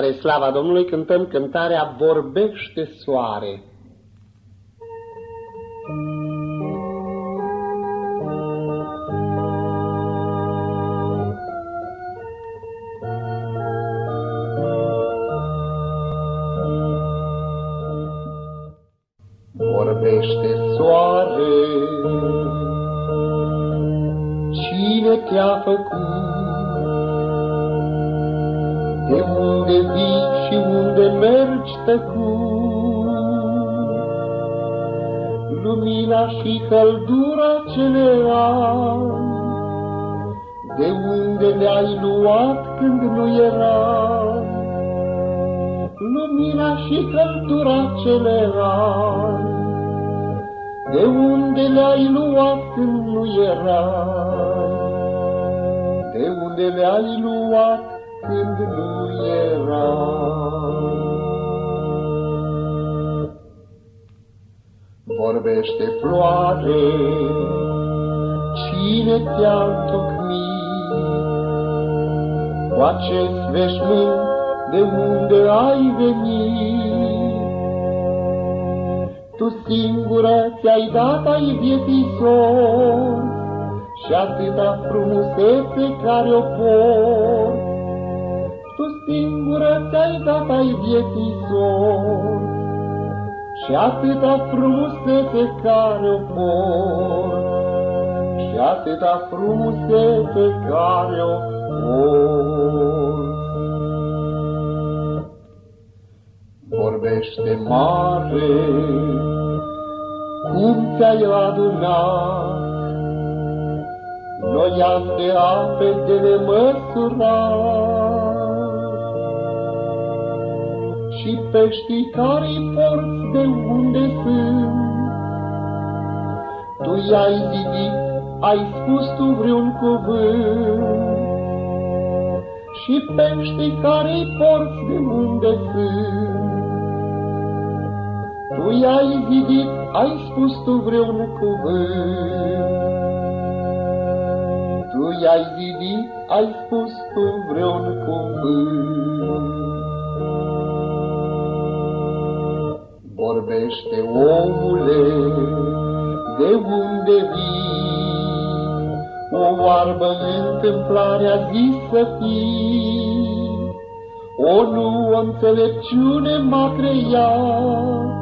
Spre slava Domnului cântăm cântarea Vorbește soare. Vorbește soare, cine te-a făcut? Vii și unde mergi tăcut? Lumina și căldura cele ai, De unde le-ai luat când nu era? Lumina și căldura cele ai, De unde le-ai luat când nu era? De unde le-ai luat când nu era. Vorbește floare, cine te-a întocmit? Cu acest veșmânt de unde ai venit? Tu singură ți-ai dat ai vieții sor și atâta frumusețe care o porți tu singură ți-ai dat ai vieții sor, Și atâta frumusețe care o pot, Și atâta frumusețe care o pot. Vorbește mare, cum ți-ai adunat, Noi am de ape de și peștii care-i porți de unde sunt. Tu i-ai zidit, ai spus tu vreun cuvânt, și peștii care-i porți de unde sunt. Tu i-ai zidit, ai spus tu vreun cuvânt. Tu i-ai zidit, ai spus tu vreun cuvânt. Vorbește, omule, de unde vii, O oarbă întâmplarea zi să fii, O nu înțelepciune m-a creat,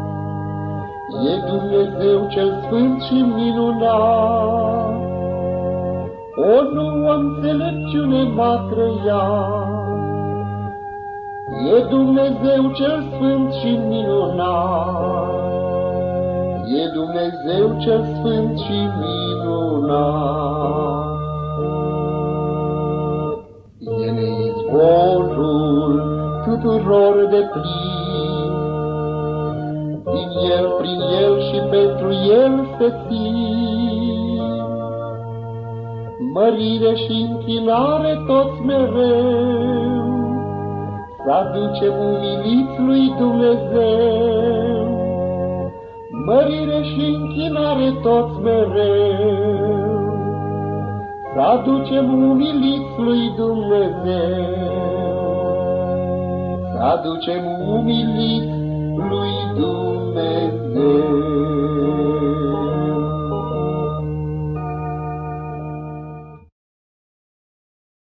E Dumnezeu cel sfânt și minunat, O nu înțelepciune m-a creat, E Dumnezeu cel sfânt și minunat, E Dumnezeu cel sfânt și minunat. E neizvorul tuturor de plin, Din El, prin El și pentru El să țin. Mărire și închinare toți mereu, să aducem umiliți lui Dumnezeu, mărire și închinare toți mereu. Să aducem umiliți lui Dumnezeu, să aducem umiliți lui Dumnezeu.